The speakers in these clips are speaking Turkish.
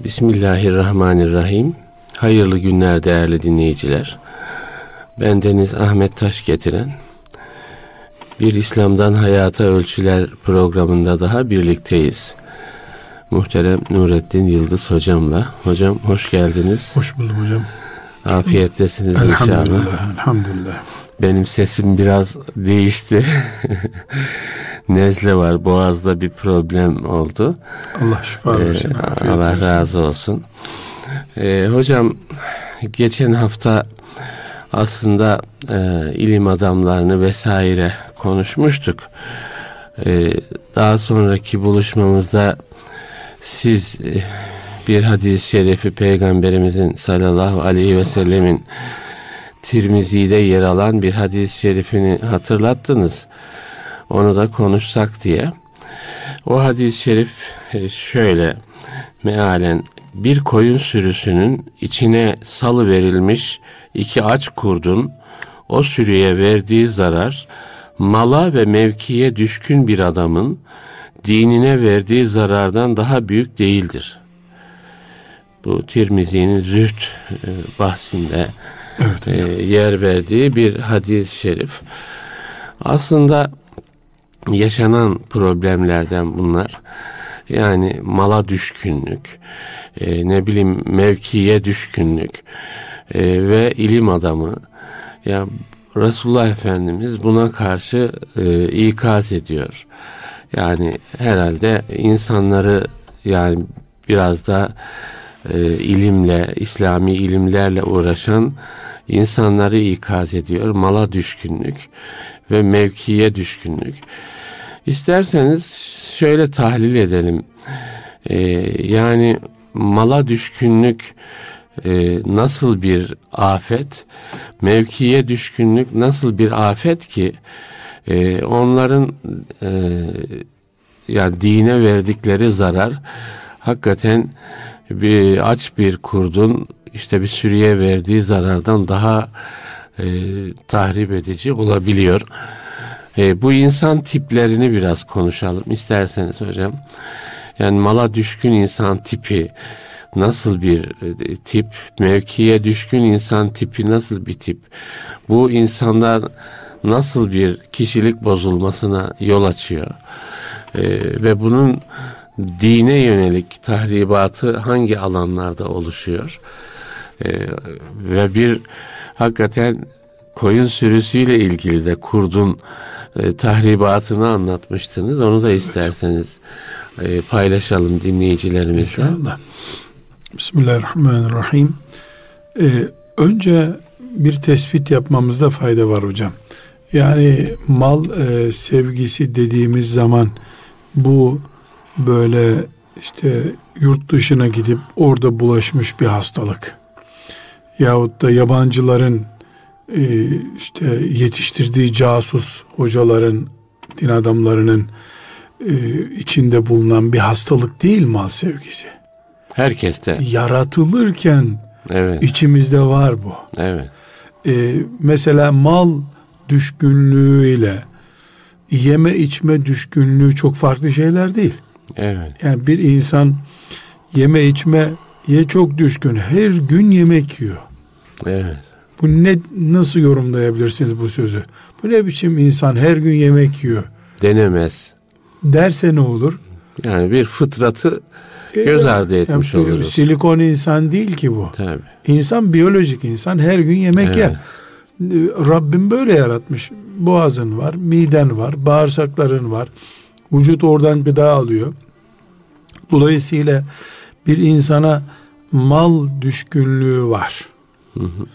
Bismillahirrahmanirrahim. Hayırlı günler değerli dinleyiciler. Ben Deniz Ahmet Taş getiren bir İslam'dan Hayata Ölçüler programında daha birlikteyiz. Muhterem Nurettin Yıldız hocamla. Hocam hoş geldiniz. Hoş buldum hocam. Afiyettesiniz inşallah. Elhamdülillah. Elhamdülillah. Benim sesim biraz değişti. Nezle var, boğazda bir problem oldu. Allah şifa versin. Ee, Allah versin. razı olsun. Ee, hocam geçen hafta aslında e, ilim adamlarını vesaire konuşmuştuk. Ee, daha sonraki buluşmamızda siz e, bir hadis-i şerifi Peygamberimizin sallallahu aleyhi ve sellemin Tirmizi'de yer alan bir hadis-i şerifini hatırlattınız. Onu da konuşsak diye. O hadis-i şerif e, şöyle mealen bir koyun sürüsünün içine salı verilmiş iki aç kurdun o sürüye verdiği zarar mala ve mevkiye düşkün bir adamın dinine verdiği zarardan daha büyük değildir. Bu Tirmizi'nin züht e, bahsinde evet, e, yer verdiği bir hadis-i şerif. Aslında yaşanan problemlerden bunlar. Yani mala düşkünlük, e, ne bileyim mevkiye düşkünlük e, ve ilim adamı. Ya Resulullah Efendimiz buna karşı e, ikaz ediyor. Yani herhalde insanları yani biraz da e, ilimle, İslami ilimlerle uğraşan insanları ikaz ediyor. Mala düşkünlük ve mevkiye düşkünlük. İsterseniz şöyle tahlil edelim. Ee, yani mala düşkünlük e, nasıl bir afet, mevkiye düşkünlük nasıl bir afet ki e, onların e, yani dine verdikleri zarar hakikaten bir aç bir kurdun işte bir sürüye verdiği zarardan daha e, tahrip edici olabiliyor. E, bu insan tiplerini biraz konuşalım isterseniz hocam. Yani mala düşkün insan tipi nasıl bir e, tip, mevkiye düşkün insan tipi nasıl bir tip? Bu insanlar nasıl bir kişilik bozulmasına yol açıyor? E, ve bunun dine yönelik tahribatı hangi alanlarda oluşuyor? E, ve bir hakikaten koyun sürüsüyle ilgili de kurdun e, tahribatını anlatmıştınız. Onu da isterseniz e, paylaşalım dinleyicilerimizle. İnşallah. Bismillahirrahmanirrahim. Ee, önce bir tespit yapmamızda fayda var hocam. Yani mal e, sevgisi dediğimiz zaman bu böyle işte yurt dışına gidip orada bulaşmış bir hastalık yahut da yabancıların e, işte yetiştirdiği casus hocaların, din adamlarının e, içinde bulunan bir hastalık değil mal sevgisi. Herkeste. Yaratılırken evet. içimizde var bu. Evet. E, mesela mal düşkünlüğüyle yeme içme düşkünlüğü çok farklı şeyler değil. Evet. Yani bir insan yeme içme ye çok düşkün. Her gün yemek yiyor. Evet. Bu ne nasıl yorumlayabilirsiniz bu sözü? Bu ne biçim insan her gün yemek yiyor? Denemez. Derse ne olur? Yani bir fıtratı e, göz ardı etmiş yani, oluruz. Silikon insan değil ki bu. Tabii. İnsan biyolojik insan her gün yemek evet. yer. Rabbim böyle yaratmış. Boğazın var, miden var, bağırsakların var. Vücut oradan gıda alıyor. Dolayısıyla bir insana mal düşkünlüğü var. Hı hı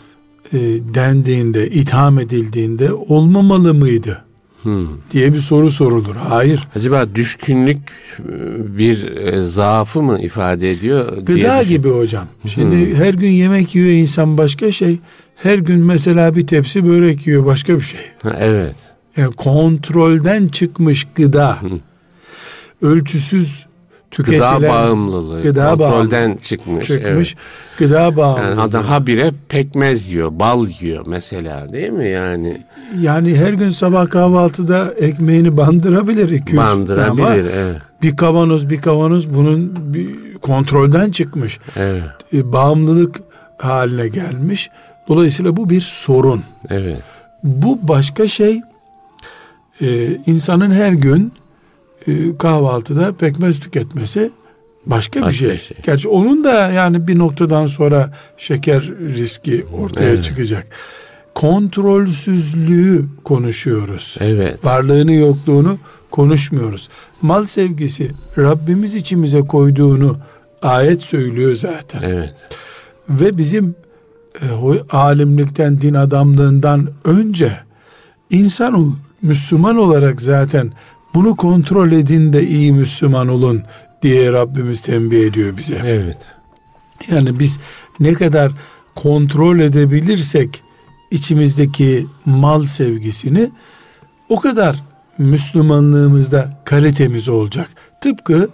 e, dendiğinde, itham edildiğinde olmamalı mıydı? Hmm. diye bir soru sorulur. Hayır. Acaba düşkünlük e, bir e, zaafı mı ifade ediyor? Gıda gibi hocam. Şimdi hmm. her gün yemek yiyor insan başka şey. Her gün mesela bir tepsi börek yiyor başka bir şey. Ha, evet. Yani kontrolden çıkmış gıda. Hmm. Ölçüsüz tüketilen gıda bağımlılığı gıda kontrolden çıkmış. Çıkmış. Evet. Gıda bağımlılığı. Yani adam habire pekmez yiyor, bal yiyor mesela değil mi yani? Yani her gün sabah kahvaltıda ekmeğini bandırabilir iki Bandırabilir ama evet. Bir kavanoz bir kavanoz bunun bir kontrolden çıkmış. Evet. E, bağımlılık haline gelmiş. Dolayısıyla bu bir sorun. Evet. Bu başka şey e, insanın her gün e, kahvaltıda pekmez tüketmesi başka, Başka bir şey. şey. Gerçi onun da yani bir noktadan sonra şeker riski ortaya Evet. çıkacak. Kontrolsüzlüğü konuşuyoruz. Evet. Varlığını yokluğunu konuşmuyoruz. Mal sevgisi Rabbimiz içimize koyduğunu ayet söylüyor zaten. Evet. Ve bizim e, alimlikten, din adamlığından önce insan Müslüman olarak zaten bunu kontrol edin de iyi Müslüman olun diye Rabbimiz tembih ediyor bize. Evet. Yani biz ne kadar kontrol edebilirsek içimizdeki mal sevgisini o kadar Müslümanlığımızda kalitemiz olacak. Tıpkı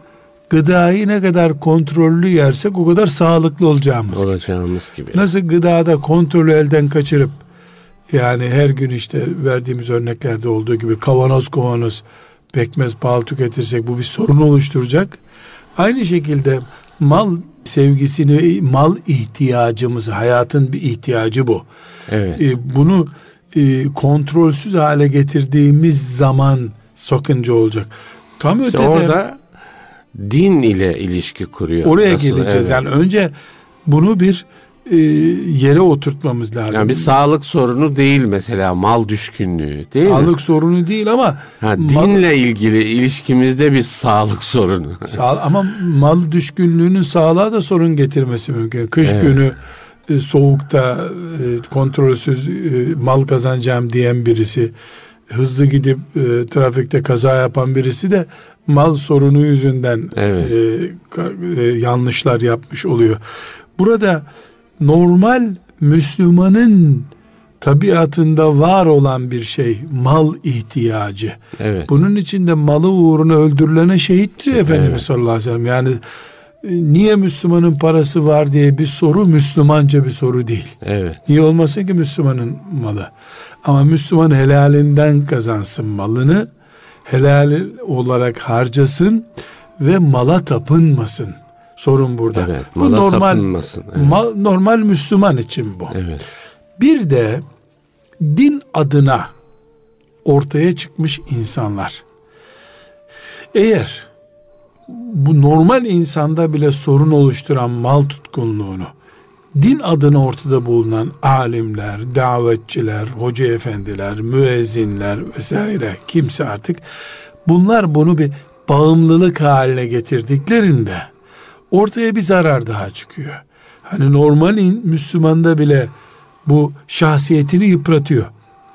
gıdayı ne kadar kontrollü yersek o kadar sağlıklı olacağımız gibi. Olacağımız gibi. Nasıl gıdada kontrolü elden kaçırıp yani her gün işte verdiğimiz örneklerde olduğu gibi kavanoz kavanoz pekmez pahalı tüketirsek bu bir sorun oluşturacak. Aynı şekilde mal sevgisini, mal ihtiyacımızı, hayatın bir ihtiyacı bu. Evet. E, bunu e, kontrolsüz hale getirdiğimiz zaman sakınca olacak. Tam İşte ötede orada din ile ilişki kuruyor. oraya Nasıl? geleceğiz. Evet. Yani önce bunu bir e, yere oturtmamız lazım. Yani bir sağlık sorunu değil mesela mal düşkünlüğü değil mi? Sağlık sorunu değil ama Ha, mal- dinle ilgili ilişkimizde bir sağlık sorunu. sağ, ama mal düşkünlüğünün sağlığa da sorun getirmesi mümkün. Kış Evet. günü e, soğukta e, kontrolsüz e, mal kazanacağım diyen birisi hızlı gidip e, trafikte kaza yapan birisi de mal sorunu yüzünden Evet. e, e, yanlışlar yapmış oluyor. Burada normal Müslümanın tabiatında var olan bir şey mal ihtiyacı. Evet. Bunun için de malı uğruna öldürülene şehit diyor Evet. Efendimiz sallallahu aleyhi ve sellem. Yani e, niye Müslümanın parası var diye bir soru Müslümanca bir soru değil. Evet. Niye olmasın ki Müslümanın malı? Ama Müslüman helalinden kazansın malını, helal olarak harcasın ve mala tapınmasın. Sorun burada. Evet. bu normal. Evet. mal- normal Müslüman için bu. evet. Bir de din adına ortaya çıkmış insanlar. Eğer bu normal insanda bile sorun oluşturan mal tutkunluğunu din adına ortada bulunan alimler, davetçiler, hoca efendiler, müezzinler vesaire kimse artık bunlar bunu bir bağımlılık haline getirdiklerinde ortaya bir zarar daha çıkıyor. Hani normal Müslümanda bile bu şahsiyetini yıpratıyor.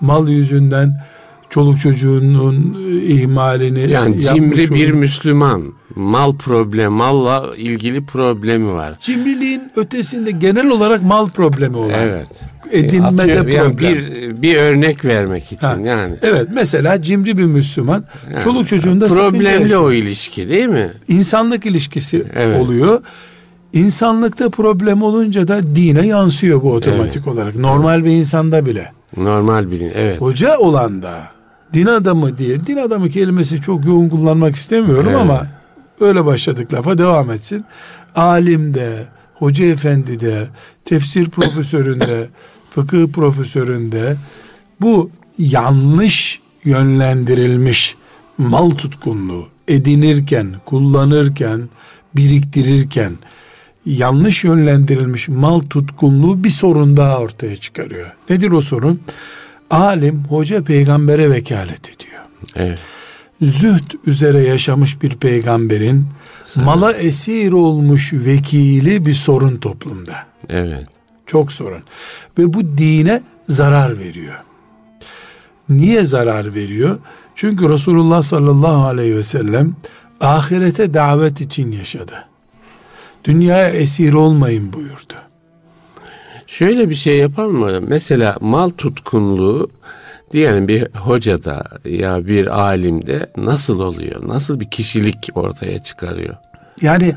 Mal yüzünden çoluk çocuğunun e, ihmalini Yani cimri bir oluyor. Müslüman mal problem, malla ilgili problemi var. cimriliğin ötesinde genel olarak mal problemi olan. Evet. Edinmede Atıyorum, yani problem. bir bir örnek vermek için Ha, yani. Evet mesela cimri bir Müslüman Yani çoluk çocuğunda problemli o ilişki değil mi? İnsanlık ilişkisi Evet. oluyor. İnsanlıkta problem olunca da dine yansıyor bu otomatik olarak. Normal bir insanda bile. Normal bilin. Evet. Hoca olan da din adamı diye din adamı kelimesi çok yoğun kullanmak istemiyorum Evet. ama öyle başladık lafa devam etsin. Alim de, hoca efendi de, tefsir profesöründe, fıkıh profesöründe bu yanlış yönlendirilmiş mal tutkunluğu edinirken, kullanırken, biriktirirken yanlış yönlendirilmiş mal tutkunluğu bir sorun daha ortaya çıkarıyor. Nedir o sorun? Alim hoca peygambere vekalet ediyor. Evet. Zühd üzere yaşamış bir peygamberin mala esir olmuş vekili bir sorun toplumda. Evet. Çok sorun. Ve bu dine zarar veriyor. Niye zarar veriyor? Çünkü Resulullah sallallahu aleyhi ve sellem ahirete davet için yaşadı. Dünyaya esir olmayın buyurdu. Şöyle bir şey yapalım mı? Mesela mal tutkunluğu diyelim bir hocada ya bir alimde nasıl oluyor? Nasıl bir kişilik ortaya çıkarıyor? Yani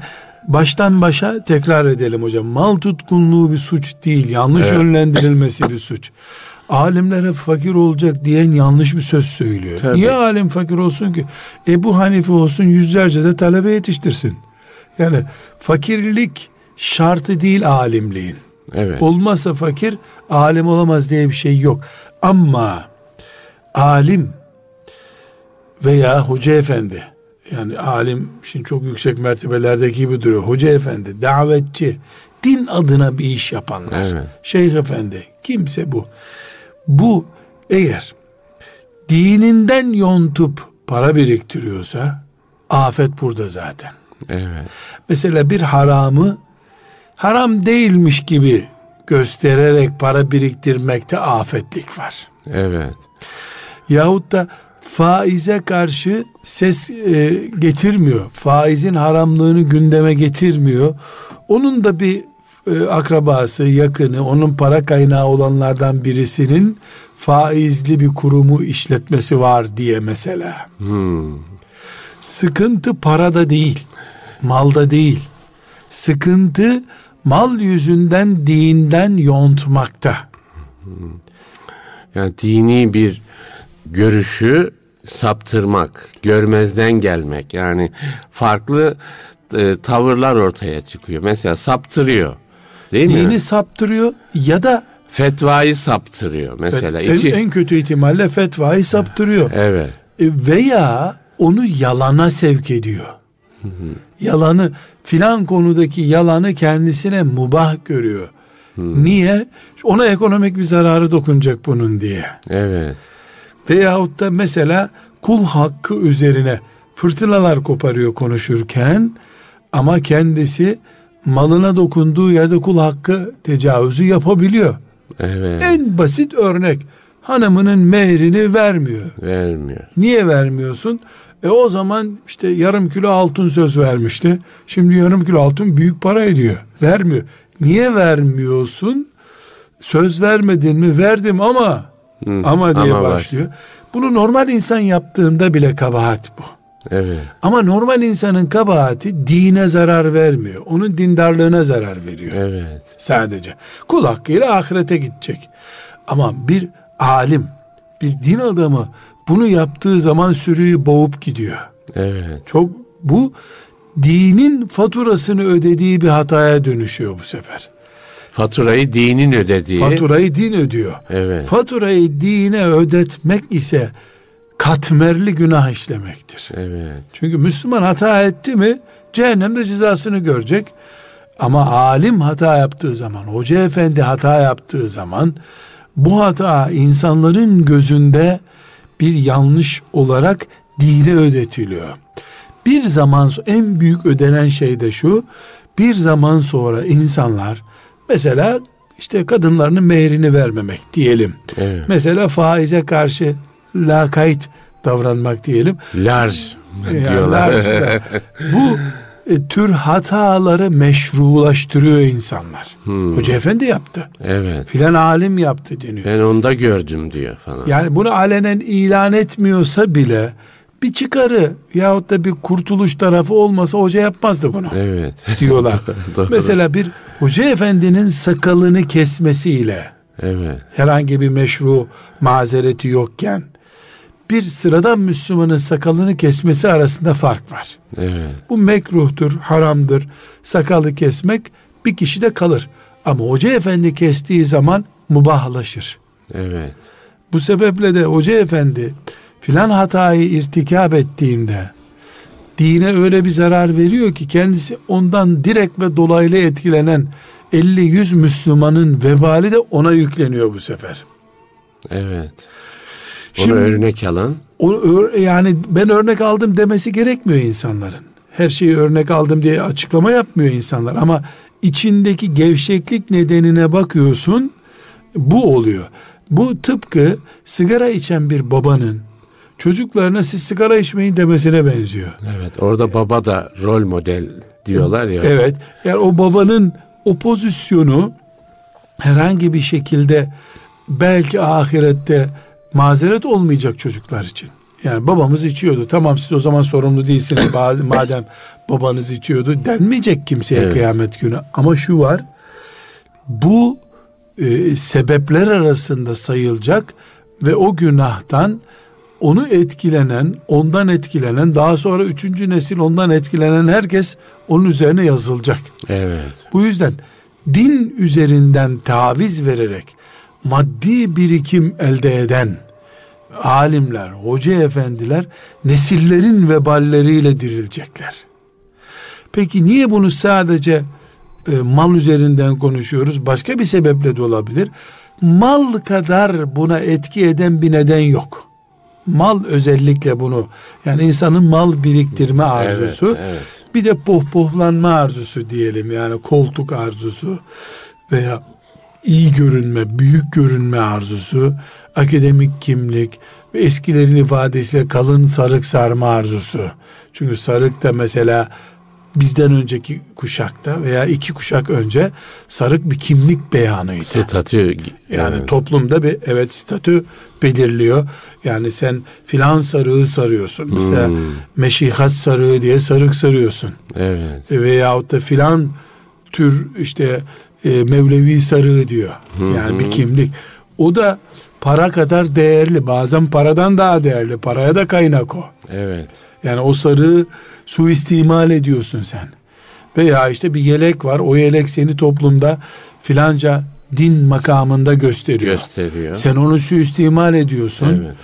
baştan başa tekrar edelim hocam. Mal tutkunluğu bir suç değil. Yanlış Evet. yönlendirilmesi bir suç. Alimler hep fakir olacak diyen yanlış bir söz söylüyor. Tabii. Niye alim fakir olsun ki? Ebu Hanife olsun yüzlerce de talebe yetiştirsin. Yani fakirlik şartı değil alimliğin. Evet. Olmazsa fakir alim olamaz diye bir şey yok. Ama alim veya hoca efendi yani alim şimdi çok yüksek mertebelerdeki gibi duruyor. Hoca efendi, davetçi, din adına bir iş yapanlar. Evet. Şeyh efendi, kimse bu. Bu eğer dininden yontup para biriktiriyorsa afet burada zaten. Evet. Mesela bir haramı haram değilmiş gibi göstererek para biriktirmekte afetlik var. Evet. Yahut da faize karşı ses e, getirmiyor. Faizin haramlığını gündeme getirmiyor. Onun da bir e, akrabası, yakını, onun para kaynağı olanlardan birisinin faizli bir kurumu işletmesi var diye mesela. Hmm. Sıkıntı parada değil, malda değil. Sıkıntı mal yüzünden dinden yontmakta. Yani dini bir görüşü saptırmak, görmezden gelmek. Yani farklı e, tavırlar ortaya çıkıyor. Mesela saptırıyor. Değil Dini mi? saptırıyor ya da Fetvayı saptırıyor mesela. en, içi, en kötü ihtimalle fetvayı saptırıyor. Evet. E, veya onu yalana sevk ediyor. Yalanı filan konudaki yalanı kendisine mubah görüyor. Niye? Ona ekonomik bir zararı dokunacak bunun diye. Evet. Veyahut da mesela kul hakkı üzerine fırtınalar koparıyor konuşurken ama kendisi malına dokunduğu yerde kul hakkı tecavüzü yapabiliyor. Evet. En basit örnek hanımının mehrini vermiyor. Vermiyor. Niye vermiyorsun? E o zaman işte yarım kilo altın söz vermişti. Şimdi yarım kilo altın büyük para ediyor. Vermiyor. Niye vermiyorsun? Söz vermedin mi? Verdim ama Hı, ama diye ama başlıyor. Bunu normal insan yaptığında bile kabahat bu. Evet. Ama normal insanın kabahati dine zarar vermiyor. Onun dindarlığına zarar veriyor Evet. sadece. Kul hakkıyla ahirete gidecek. Ama bir alim, bir din adamı bunu yaptığı zaman sürüyü boğup gidiyor. Evet. Çok bu dinin faturasını ödediği bir hataya dönüşüyor bu sefer. Faturayı dinin ödediği. Faturayı din ödüyor. Evet. Faturayı dine ödetmek ise katmerli günah işlemektir. Evet. Çünkü Müslüman hata etti mi cehennemde cezasını görecek. Ama alim hata yaptığı zaman, hoca efendi hata yaptığı zaman bu hata insanların gözünde bir yanlış olarak dine ödetiliyor. Bir zaman en büyük ödenen şey de şu. Bir zaman sonra insanlar mesela işte kadınlarının mehrini vermemek diyelim. Evet. Mesela faize karşı lakayt davranmak diyelim. Large Yani diyorlar. large- bu e, tür hataları meşrulaştırıyor insanlar. Hmm. Hoca efendi yaptı. evet. Filan alim yaptı deniyor. Ben onda gördüm diyor falan. Yani bunu alenen ilan etmiyorsa bile bir çıkarı yahut da bir kurtuluş tarafı olmasa hoca yapmazdı bunu Evet. diyorlar. Doğru. Mesela bir hoca efendinin sakalını kesmesiyle Evet. herhangi bir meşru mazereti yokken bir sıradan Müslümanın sakalını kesmesi arasında fark var. Evet. Bu mekruhtur, haramdır. Sakalı kesmek bir kişide kalır. Ama hoca efendi kestiği zaman mubahlaşır. Evet. Bu sebeple de hoca efendi filan hatayı irtikap ettiğinde dine öyle bir zarar veriyor ki kendisi ondan direkt ve dolaylı etkilenen 50-100 Müslümanın vebali de ona yükleniyor bu sefer. Evet. Şimdi- Onu örnek alan. O yani ben örnek aldım demesi gerekmiyor insanların. Her şeyi örnek aldım diye açıklama yapmıyor insanlar ama içindeki gevşeklik nedenine bakıyorsun bu oluyor. Bu tıpkı sigara içen bir babanın çocuklarına siz sigara içmeyin demesine benziyor. Evet. Orada baba da rol model diyorlar ya. Evet. Yani o babanın o pozisyonu herhangi bir şekilde belki ahirette mazeret olmayacak çocuklar için. Yani babamız içiyordu. Tamam siz o zaman sorumlu değilsiniz madem babanız içiyordu denmeyecek kimseye Evet. kıyamet günü. Ama şu var. Bu e, sebepler arasında sayılacak ve o günahtan onu etkilenen, ondan etkilenen, daha sonra üçüncü nesil ondan etkilenen herkes onun üzerine yazılacak. Evet. Bu yüzden din üzerinden taviz vererek maddi birikim elde eden alimler, hoca efendiler nesillerin veballeriyle dirilecekler. Peki niye bunu sadece e, mal üzerinden konuşuyoruz? Başka bir sebeple de olabilir. Mal kadar buna etki eden bir neden yok. Mal özellikle bunu yani insanın mal biriktirme arzusu Evet, evet. bir de pohpohlanma arzusu diyelim yani koltuk arzusu veya iyi görünme, büyük görünme arzusu, akademik kimlik ve eskilerin ifadesiyle kalın sarık sarma arzusu. Çünkü sarık da mesela bizden önceki kuşakta veya iki kuşak önce sarık bir kimlik beyanıydı. Statü. Yani evet. toplumda bir evet statü belirliyor. Yani sen filan sarığı sarıyorsun. Mesela Hmm. meşihat sarığı diye sarık sarıyorsun. Evet. Veyahut da filan tür işte e, Mevlevi sarığı diyor. Yani bir kimlik. O da para kadar değerli. Bazen paradan daha değerli. Paraya da kaynak o. Evet. Yani o sarığı suistimal ediyorsun sen. Veya işte bir yelek var. O yelek seni toplumda filanca din makamında gösteriyor. Gösteriyor. Sen onu suistimal ediyorsun. Evet.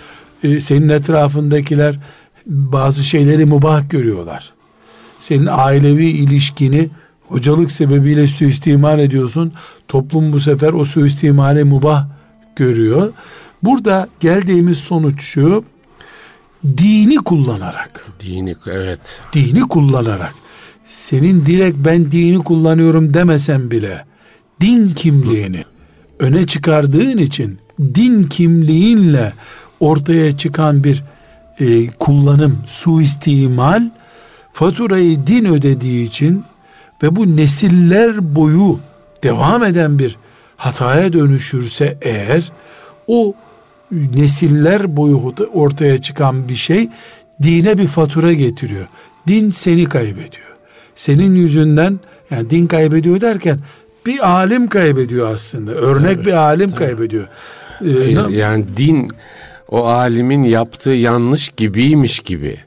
Ee, senin etrafındakiler bazı şeyleri mubah görüyorlar. Senin ailevi ilişkini hocalık sebebiyle suistimal ediyorsun. Toplum bu sefer o suistimale mubah görüyor. Burada geldiğimiz sonuç şu. Dini kullanarak, Dini evet. dini kullanarak senin direkt ben dini kullanıyorum demesen bile din kimliğini öne çıkardığın için din kimliğinle ortaya çıkan bir e, kullanım, suistimal faturayı din ödediği için ve bu nesiller boyu devam eden bir hataya dönüşürse eğer o nesiller boyu ortaya çıkan bir şey dine bir fatura getiriyor. Din seni kaybediyor. Senin yüzünden yani din kaybediyor derken bir alim kaybediyor aslında. Örnek Evet, bir alim kaybediyor. Ee, ne- Yani din o alimin yaptığı yanlış gibiymiş gibi.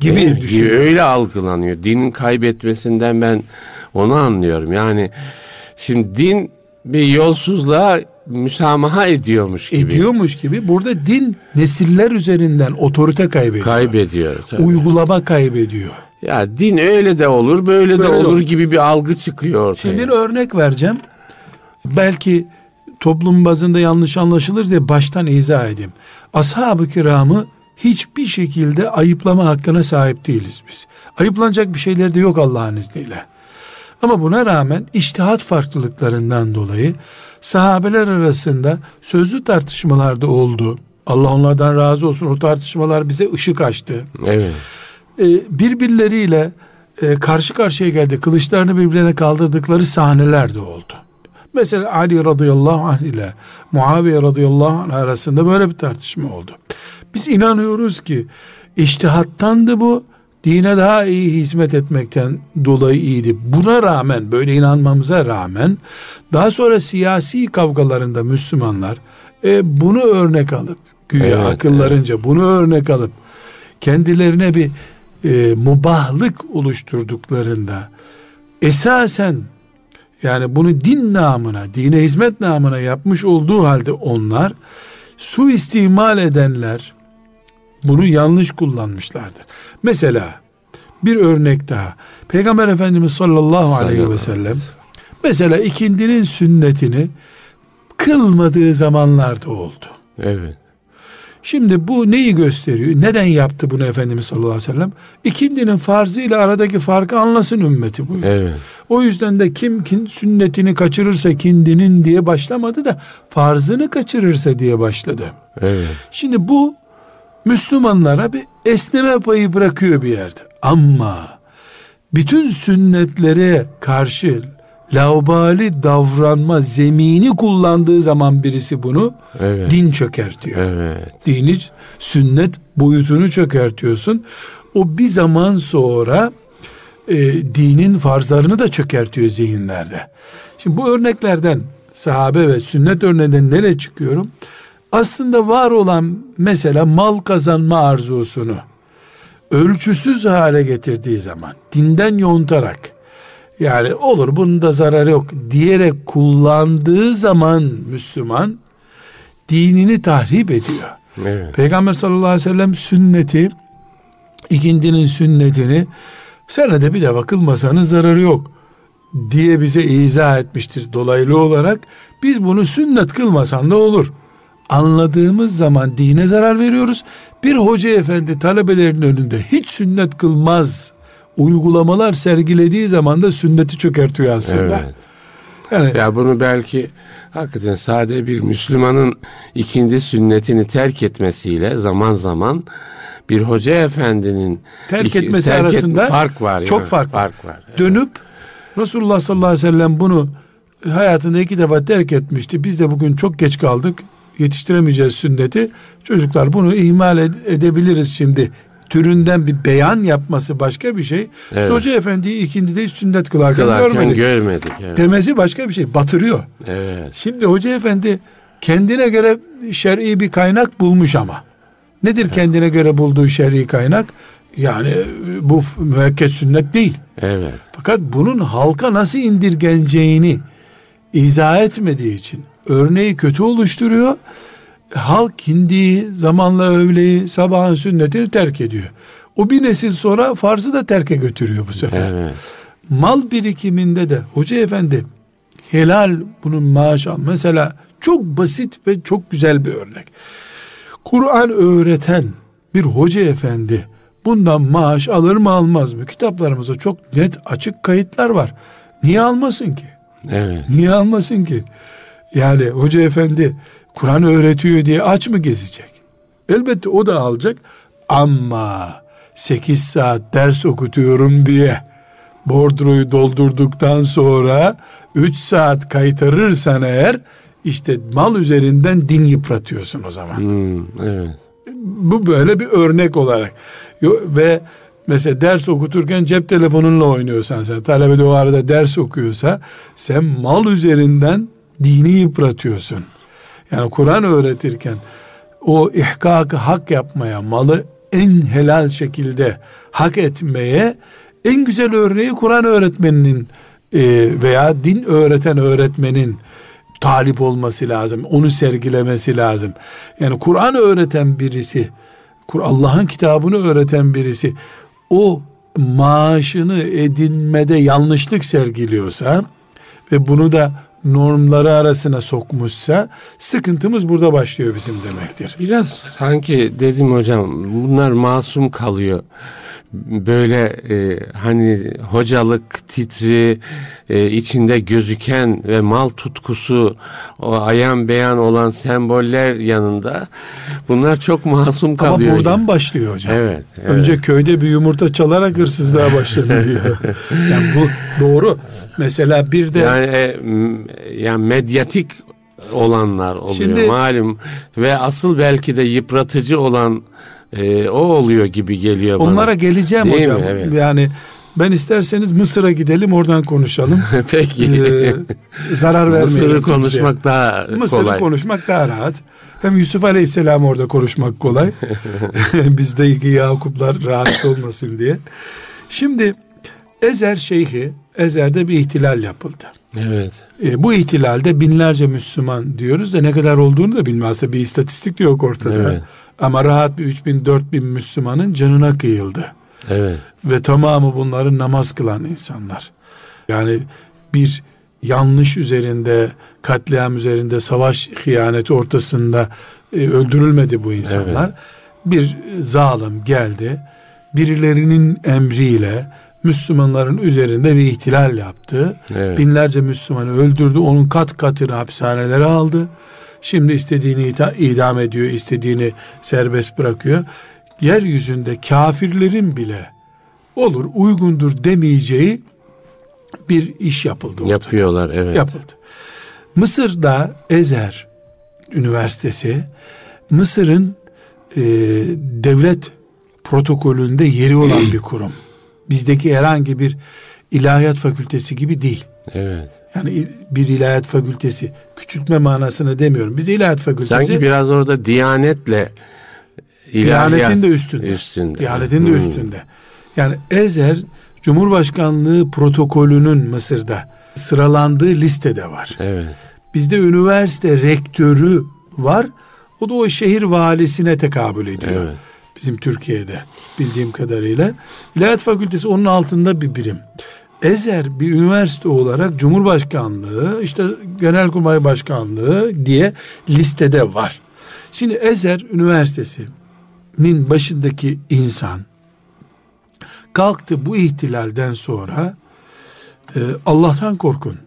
Gibi Değil mi? düşünüyor. Öyle algılanıyor. Dinin kaybetmesinden ben onu anlıyorum. Yani şimdi din bir yolsuzluğa müsamaha ediyormuş gibi. Ediyormuş gibi. Burada din nesiller üzerinden otorite kaybediyor. Kaybediyor. tabii. Uygulama kaybediyor. Ya din öyle de olur, böyle, de Böyle olur olur. gibi bir algı çıkıyor ortaya. Şimdi bir örnek vereceğim. Belki toplum bazında yanlış anlaşılır diye baştan izah edeyim. Ashab-ı kiramı hiçbir şekilde ayıplama hakkına sahip değiliz biz. Ayıplanacak bir şeyler de yok Allah'ın izniyle. Ama buna rağmen iştihat farklılıklarından dolayı sahabeler arasında sözlü tartışmalarda oldu. Allah onlardan razı olsun o tartışmalar bize ışık açtı. Evet. E, birbirleriyle e, karşı karşıya geldi. Kılıçlarını birbirine kaldırdıkları sahneler de oldu. Mesela Ali radıyallahu anh ile Muaviye radıyallahu anh arasında böyle bir tartışma oldu. Biz inanıyoruz ki iştihattandı bu. Dine daha iyi hizmet etmekten dolayı iyiydi. Buna rağmen böyle inanmamıza rağmen daha sonra siyasi kavgalarında Müslümanlar e, bunu örnek alıp güya Evet, akıllarınca bunu örnek alıp kendilerine bir e, mubahlık oluşturduklarında esasen yani bunu din namına, dine hizmet namına yapmış olduğu halde onlar suistimal edenler bunu yanlış kullanmışlardır. Mesela bir örnek daha. Peygamber Efendimiz sallallahu aleyhi ve sellem mesela ikindinin sünnetini kılmadığı zamanlarda oldu. Evet. Şimdi bu neyi gösteriyor? Neden yaptı bunu Efendimiz sallallahu aleyhi ve sellem? İkindinin farzı ile aradaki farkı anlasın ümmeti bu. Evet. O yüzden de kim kin sünnetini kaçırırsa kindinin diye başlamadı da farzını kaçırırsa diye başladı. Evet. Şimdi bu Müslümanlara bir esneme payı bırakıyor bir yerde. Ama bütün sünnetlere karşı laubali davranma zemini kullandığı zaman birisi bunu Evet. din çökertiyor. Evet. Dini sünnet boyutunu çökertiyorsun. O bir zaman sonra e, dinin farzlarını da çökertiyor zihinlerde. Şimdi bu örneklerden sahabe ve sünnet örneğinden nereye çıkıyorum? Aslında var olan mesela mal kazanma arzusunu ölçüsüz hale getirdiği zaman dinden yontarak yani olur bunun da zararı yok diyerek kullandığı zaman Müslüman dinini tahrip ediyor. Evet. Peygamber sallallahu aleyhi ve sellem sünneti ikindinin sünnetini senede bir de kılmasanın zararı yok diye bize izah etmiştir dolaylı olarak. Biz bunu sünnet kılmasan da olur. Anladığımız zaman dine zarar veriyoruz. Bir hoca efendi talebelerin önünde hiç sünnet kılmaz uygulamalar sergilediği zaman da sünneti çökertiyor aslında. Evet. Yani, ya bunu belki hakikaten sade bir Müslümanın ikindi sünnetini terk etmesiyle zaman zaman bir hoca efendinin terk iki, etmesi terk arasında et, fark var. Çok yani, fark, fark var. Evet. Dönüp Resulullah sallallahu aleyhi ve sellem bunu hayatında iki defa terk etmişti. Biz de bugün çok geç kaldık. Yetiştiremeyeceğiz sünneti. Çocuklar bunu ihmal ed- edebiliriz şimdi. Türünden bir beyan yapması başka bir şey. Evet. Hoca efendiyi ikindi de sünnet kılarken, kılarken görmedik. görmedik evet. Demesi başka bir şey. Batırıyor. Evet. Şimdi hoca efendi kendine göre şer'i bir kaynak bulmuş ama. Nedir evet. kendine göre bulduğu şer'i kaynak? Yani bu müekket sünnet değil. Evet. Fakat bunun halka nasıl indirgeneceğini izah etmediği için örneği kötü oluşturuyor. Halk hindiyi, zamanla övleyi, sabahın sünnetini terk ediyor. O bir nesil sonra farzı da terke götürüyor bu sefer. Evet. Mal birikiminde de hoca efendi helal bunun maaş al. Mesela çok basit ve çok güzel bir örnek. Kur'an öğreten bir hoca efendi bundan maaş alır mı almaz mı? Kitaplarımızda çok net açık kayıtlar var. Niye almasın ki? Evet. Niye almasın ki? Yani hoca efendi Kur'an öğretiyor diye aç mı gezecek? Elbette o da alacak ama 8 saat ders okutuyorum diye bordroyu doldurduktan sonra 3 saat kaytarırsan eğer işte mal üzerinden din yıpratıyorsun o zaman. Hmm, evet. Bu böyle bir örnek olarak. Ve mesela ders okuturken cep telefonunla oynuyorsan sen talebe de o arada ders okuyorsa sen mal üzerinden dini yıpratıyorsun. Yani Kur'an öğretirken o ihkakı hak yapmaya, malı en helal şekilde hak etmeye en güzel örneği Kur'an öğretmeninin e, veya din öğreten öğretmenin talip olması lazım. Onu sergilemesi lazım. Yani Kur'an öğreten birisi, Allah'ın kitabını öğreten birisi o maaşını edinmede yanlışlık sergiliyorsa ve bunu da normları arasına sokmuşsa sıkıntımız burada başlıyor bizim demektir. Biraz sanki dedim hocam bunlar masum kalıyor böyle e, hani hocalık titri e, içinde gözüken ve mal tutkusu o ayan beyan olan semboller yanında bunlar çok masum kalıyor. Ama buradan başlıyor hocam. Evet, evet. Önce köyde bir yumurta çalarak hırsızlığa başladı diyor. yani bu doğru. Mesela bir de yani e, yani medyatik olanlar oluyor Şimdi, malum ve asıl belki de yıpratıcı olan e, o oluyor gibi geliyor bana. Onlara geleceğim Değil hocam. Mi? Evet. Yani ben isterseniz Mısır'a gidelim oradan konuşalım. Peki. Ee, zarar vermeyelim. Mısır'ı konuşmak daha Mısır'ı kolay. Mısır'ı konuşmak daha rahat. Hem Yusuf Aleyhisselam orada konuşmak kolay. Bizdeki Yakuplar rahatsız olmasın diye. Şimdi Ezer Şeyhi, Ezer'de bir ihtilal yapıldı. Evet. E, bu ihtilalde binlerce Müslüman diyoruz da ne kadar olduğunu da bilmez. Bir istatistik de yok ortada. Evet. Ama rahat bir 3000 4000 Müslümanın canına kıyıldı. Evet. Ve tamamı bunların namaz kılan insanlar. Yani bir yanlış üzerinde, katliam üzerinde, savaş hıyaneti ortasında e, öldürülmedi bu insanlar. Evet. Bir zalim geldi. Birilerinin emriyle Müslümanların üzerinde bir ihtilal yaptı. Evet. Binlerce Müslümanı öldürdü. Onun kat katını hapishanelere aldı. Şimdi istediğini idam ediyor, istediğini serbest bırakıyor. Yeryüzünde kafirlerin bile olur, uygundur demeyeceği bir iş yapıldı. Ortada. Yapıyorlar, evet. Yapıldı. Mısır'da Ezer Üniversitesi Mısır'ın e, devlet protokolünde yeri olan bir kurum. Bizdeki herhangi bir ilahiyat fakültesi gibi değil. Evet. Yani bir ilahiyat fakültesi küçültme manasını demiyorum. Biz de ilahiyat fakültesi. Sanki biraz orada diyanetle Diyanetin de üstünde. üstünde. Diyanetin de hmm. üstünde. Yani Ezer Cumhurbaşkanlığı protokolünün Mısır'da sıralandığı listede var. Evet. Bizde üniversite rektörü var. O da o şehir valisine tekabül ediyor. Evet. Bizim Türkiye'de bildiğim kadarıyla. İlahiyat Fakültesi onun altında bir birim. Ezer bir üniversite olarak Cumhurbaşkanlığı, işte Genelkurmay Başkanlığı diye listede var. Şimdi Ezer Üniversitesi'nin başındaki insan kalktı bu ihtilalden sonra e, Allah'tan korkun.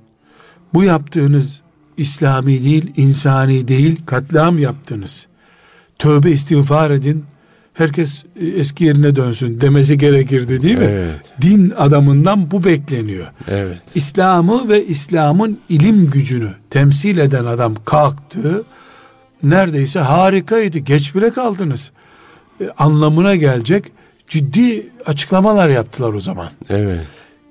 Bu yaptığınız İslami değil, insani değil, katliam yaptınız. Tövbe istiğfar edin. Herkes e, eski yerine dönsün demesi gerekirdi değil mi? Evet. Din adamından bu bekleniyor. Evet. İslam'ı ve İslam'ın ilim gücünü temsil eden adam kalktı. Neredeyse harikaydı. Geç bile kaldınız. E, anlamına gelecek ciddi açıklamalar yaptılar o zaman. Evet.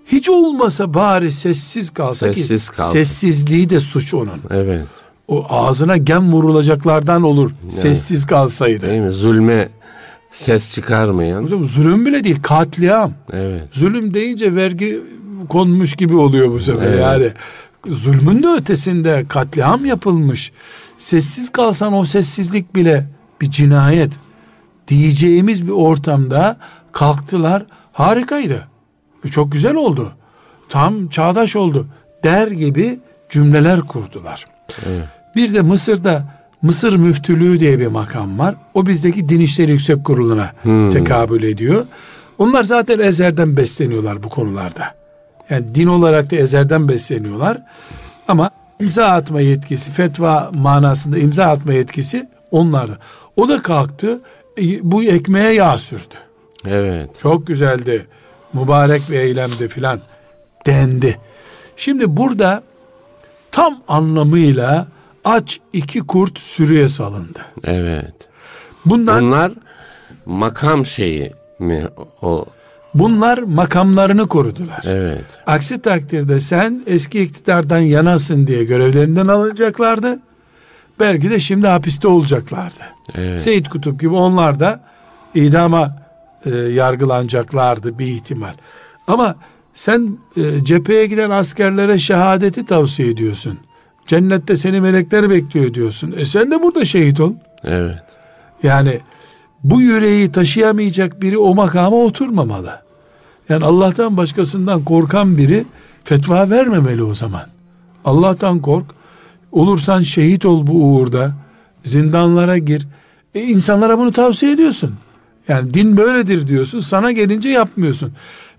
Hiç olmasa bari sessiz kalsa sessiz ki kalsın. sessizliği de suç onun. Evet. O ağzına gem vurulacaklardan olur. Evet. Sessiz kalsaydı. Değil mi? Zulme ses çıkarmayan. Hocam, zulüm bile değil katliam. Evet. Zulüm deyince vergi konmuş gibi oluyor bu sefer evet. yani. Zulmün de ötesinde katliam yapılmış. Sessiz kalsan o sessizlik bile bir cinayet diyeceğimiz bir ortamda kalktılar. Harikaydı. Çok güzel oldu. Tam çağdaş oldu. Der gibi cümleler kurdular. Evet. Bir de Mısır'da Mısır müftülüğü diye bir makam var. O bizdeki Din İşleri Yüksek Kurulu'na hmm. tekabül ediyor. Onlar zaten ezerden besleniyorlar bu konularda. Yani din olarak da ezerden besleniyorlar. Ama imza atma yetkisi, fetva manasında imza atma yetkisi onlarda. O da kalktı, e, bu ekmeğe yağ sürdü. Evet. Çok güzeldi mübarek bir eylemdi filan dendi. Şimdi burada tam anlamıyla aç iki kurt sürüye salındı. Evet. Bunlar, Bunlar makam şeyi mi o Bunlar makamlarını korudular. Evet. Aksi takdirde sen eski iktidardan yanasın diye görevlerinden alınacaklardı. Belki de şimdi hapiste olacaklardı. Evet. Seyit Kutup gibi onlar da idama e, yargılanacaklardı bir ihtimal. Ama sen e, cepheye giden askerlere şehadeti tavsiye ediyorsun. Cennette seni melekler bekliyor diyorsun. E sen de burada şehit ol. Evet. Yani bu yüreği taşıyamayacak biri o makama oturmamalı. Yani Allah'tan başkasından korkan biri fetva vermemeli o zaman. Allah'tan kork. Olursan şehit ol bu uğurda. Zindanlara gir. E insanlara bunu tavsiye ediyorsun. Yani din böyledir diyorsun. Sana gelince yapmıyorsun.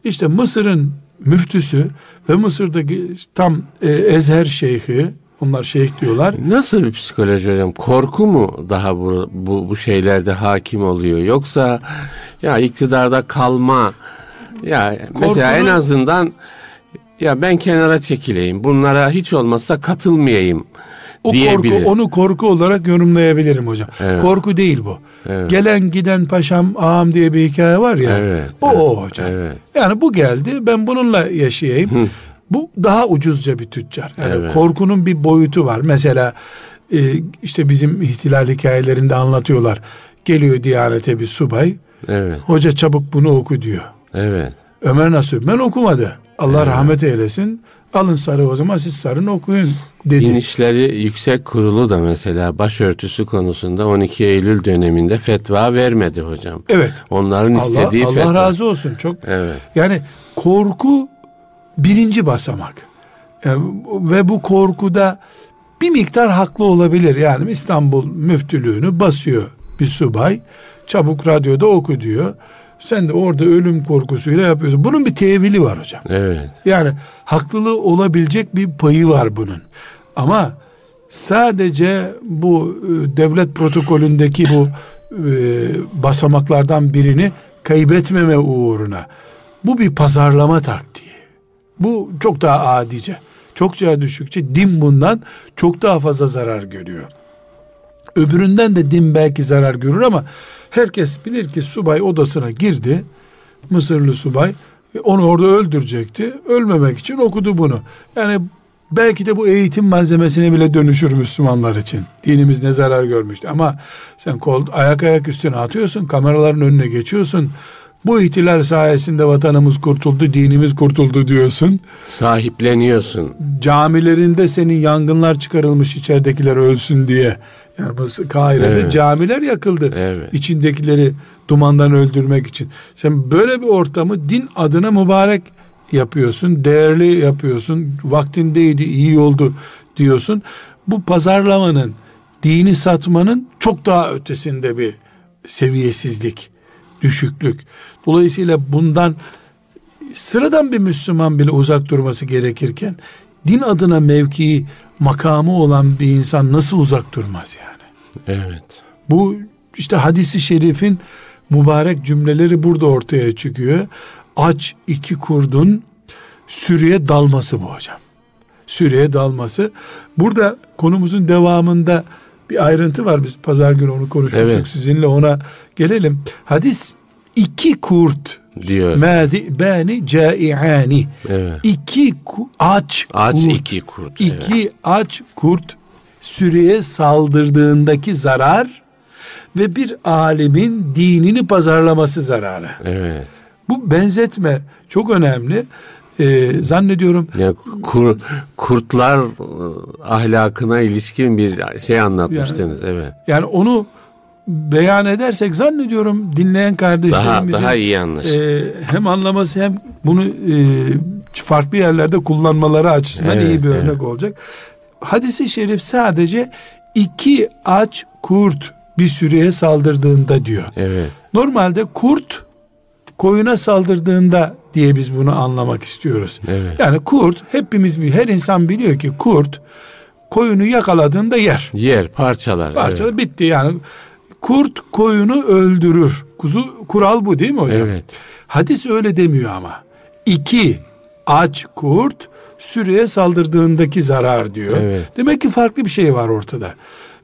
İşte Mısır'ın müftüsü ve Mısır'daki tam e, Ezher şeyhi onlar şeyh diyorlar. Nasıl bir psikoloji hocam? Korku mu daha bu, bu, bu şeylerde hakim oluyor? Yoksa ya iktidarda kalma ya Korkunu, mesela en azından ya ben kenara çekileyim. Bunlara hiç olmazsa katılmayayım o diyebilir. korku onu korku olarak yorumlayabilirim hocam. Evet. Korku değil bu. Evet. Gelen giden paşam ağam diye bir hikaye var ya. Evet. O evet. o hocam. Evet. Yani bu geldi ben bununla yaşayayım. Bu daha ucuzca bir tüccar. Yani evet. korkunun bir boyutu var. Mesela e, işte bizim ihtilal hikayelerinde anlatıyorlar. Geliyor Diyanet'e bir subay. Evet. Hoca çabuk bunu oku diyor. Evet. Ömer Nasuh ben okumadı. Allah evet. rahmet eylesin. Alın sarı o zaman siz sarın okuyun dedi. Din İşleri Yüksek Kurulu da mesela başörtüsü konusunda 12 Eylül döneminde fetva vermedi hocam. Evet. Onların Allah, istediği Allah fetva. Allah razı olsun çok. Evet. Yani korku birinci basamak. Yani, ve bu korkuda bir miktar haklı olabilir. Yani İstanbul müftülüğünü basıyor bir subay. Çabuk radyoda oku diyor. Sen de orada ölüm korkusuyla yapıyorsun. Bunun bir tevili var hocam. Evet. Yani haklılığı olabilecek bir payı var bunun. Ama sadece bu e, devlet protokolündeki bu e, basamaklardan birini kaybetmeme uğruna bu bir pazarlama taktiği. Bu çok daha adice. Çokça düşükçe din bundan çok daha fazla zarar görüyor. Öbüründen de din belki zarar görür ama herkes bilir ki subay odasına girdi. Mısırlı subay onu orada öldürecekti. Ölmemek için okudu bunu. Yani Belki de bu eğitim malzemesine bile dönüşür Müslümanlar için. Dinimiz ne zarar görmüştü ama sen kol, ayak ayak üstüne atıyorsun, kameraların önüne geçiyorsun. Bu ihtilal sayesinde vatanımız kurtuldu, dinimiz kurtuldu diyorsun. Sahipleniyorsun. Camilerinde senin yangınlar çıkarılmış içeridekiler ölsün diye. Yani bu Kahire'de Evet. camiler yakıldı. Evet. İçindekileri dumandan öldürmek için. Sen böyle bir ortamı din adına mübarek yapıyorsun, değerli yapıyorsun, vaktindeydi, iyi oldu diyorsun. Bu pazarlamanın, dini satmanın çok daha ötesinde bir seviyesizlik, düşüklük. Dolayısıyla bundan sıradan bir Müslüman bile uzak durması gerekirken din adına mevkii, makamı olan bir insan nasıl uzak durmaz yani? Evet. Bu işte hadisi şerifin mübarek cümleleri burada ortaya çıkıyor. Aç iki kurdun sürüye dalması bu hocam. Sürüye dalması. Burada konumuzun devamında bir ayrıntı var. Biz pazar günü onu konuşmuştuk Evet. sizinle ona gelelim. Hadis iki kurt Diyor. madi bani caiani. Evet. İki ku- aç Aç kurt. iki kurt. Evet. İki aç kurt sürüye saldırdığındaki zarar ve bir alimin dinini pazarlaması zararı. Evet. Bu benzetme çok önemli. Ee, zannediyorum Ya kur, kurtlar e, ahlakına ilişkin bir şey anlatmıştınız. evet. yani onu beyan edersek zannediyorum dinleyen Daha kardeşlerimizin daha iyi anlaşılır. e, hem anlaması hem bunu e, farklı yerlerde kullanmaları açısından Evet, iyi bir örnek evet. olacak. Hadisi şerif sadece iki aç kurt bir sürüye saldırdığında diyor. evet. Normalde kurt koyuna saldırdığında diye biz bunu anlamak istiyoruz. Evet. Yani kurt hepimiz bir her insan biliyor ki kurt koyunu yakaladığında yer. Yer parçalar. Parçalı evet. bitti yani. Kurt koyunu öldürür. Kuzu kural bu değil mi hocam? Evet. Hadis öyle demiyor ama. İki aç kurt sürüye saldırdığındaki zarar diyor. Evet. Demek ki farklı bir şey var ortada.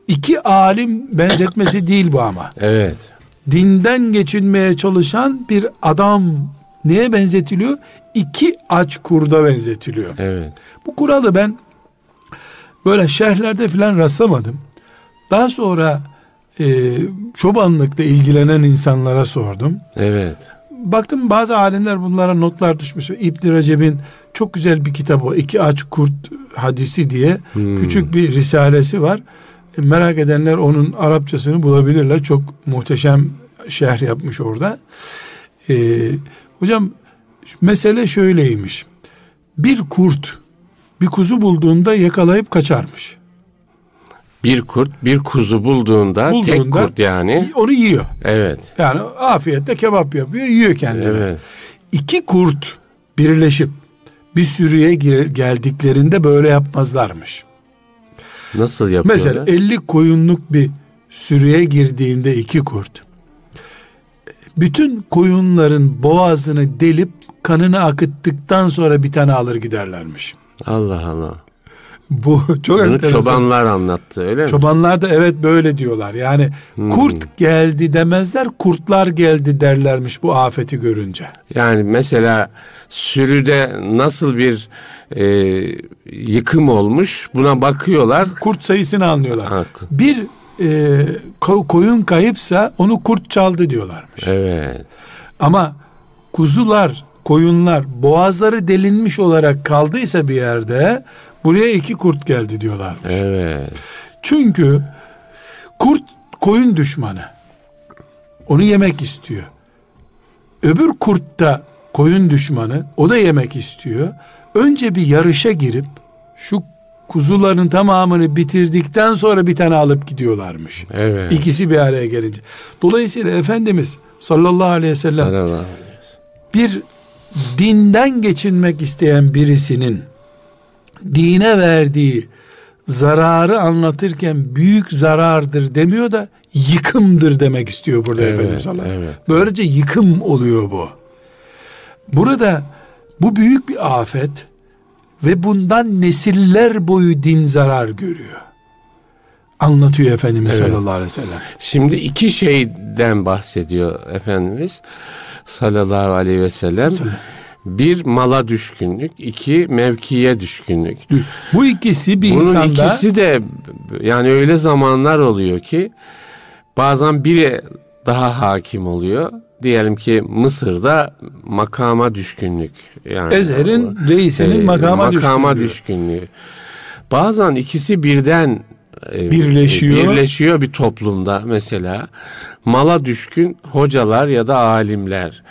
İki alim benzetmesi değil bu ama. Evet. Dinden geçinmeye çalışan bir adam neye benzetiliyor? İki aç kurda benzetiliyor. Evet. Bu kuralı ben böyle şerhlerde filan rastlamadım. Daha sonra e, çobanlıkla ilgilenen insanlara sordum. Evet. Baktım bazı alimler bunlara notlar düşmüş. İbn Recep'in çok güzel bir kitabı İki Aç Kurt hadisi diye Hmm. küçük bir risalesi var. E, merak edenler onun Arapçasını bulabilirler. Çok muhteşem şerh yapmış orada. E, hocam mesele şöyleymiş. Bir kurt bir kuzu bulduğunda yakalayıp kaçarmış. Bir kurt bir kuzu bulduğunda, tek Bulduğunda- kurt yani. Onu yiyor. Evet. Yani afiyetle kebap yapıyor, yiyor kendini. Evet. İki kurt birleşip bir sürüye geldiklerinde böyle yapmazlarmış. Nasıl yapıyorlar? Mesela 50 koyunluk bir sürüye girdiğinde iki kurt bütün koyunların boğazını delip kanını akıttıktan sonra bir tane alır giderlermiş. Allah Allah. Bu çok Bunu enteresan. çobanlar anlattı öyle mi? Çobanlar da evet böyle diyorlar. Yani Hmm. kurt geldi demezler, kurtlar geldi derlermiş bu afeti görünce. Yani mesela sürüde nasıl bir e, yıkım olmuş buna bakıyorlar. Kurt sayısını anlıyorlar. Ha, Bir e, ko- koyun kayıpsa onu kurt çaldı diyorlarmış. Evet. Ama kuzular, koyunlar boğazları delinmiş olarak kaldıysa bir yerde buraya iki kurt geldi diyorlar. Evet. Çünkü kurt koyun düşmanı. Onu yemek istiyor. Öbür kurt da koyun düşmanı. O da yemek istiyor. Önce bir yarışa girip şu kuzuların tamamını bitirdikten sonra bir tane alıp gidiyorlarmış. Evet. İkisi bir araya gelince. Dolayısıyla Efendimiz sallallahu aleyhi ve sellem Sallallahu aleyhi bir dinden geçinmek isteyen birisinin dine verdiği zararı anlatırken büyük zarardır demiyor da yıkımdır demek istiyor burada Evet, Efendimiz ve evet. Böylece yıkım oluyor bu. Burada bu büyük bir afet ve bundan nesiller boyu din zarar görüyor. Anlatıyor Efendimiz Evet. sallallahu aleyhi ve sellem. Şimdi iki şeyden bahsediyor Efendimiz sallallahu aleyhi ve sellem. Sallallahu. Bir mala düşkünlük, iki mevkiye düşkünlük. Bu ikisi bir Bunun insanda ikisi de yani öyle zamanlar oluyor ki bazen biri daha hakim oluyor. Diyelim ki Mısır'da makama düşkünlük. Yani Ezher'in reisinin e, makama, makama düşkünlüğü. düşkünlüğü. Bazen ikisi birden e, Birleşiyor. birleşiyor bir toplumda mesela. Mala düşkün hocalar ya da alimler.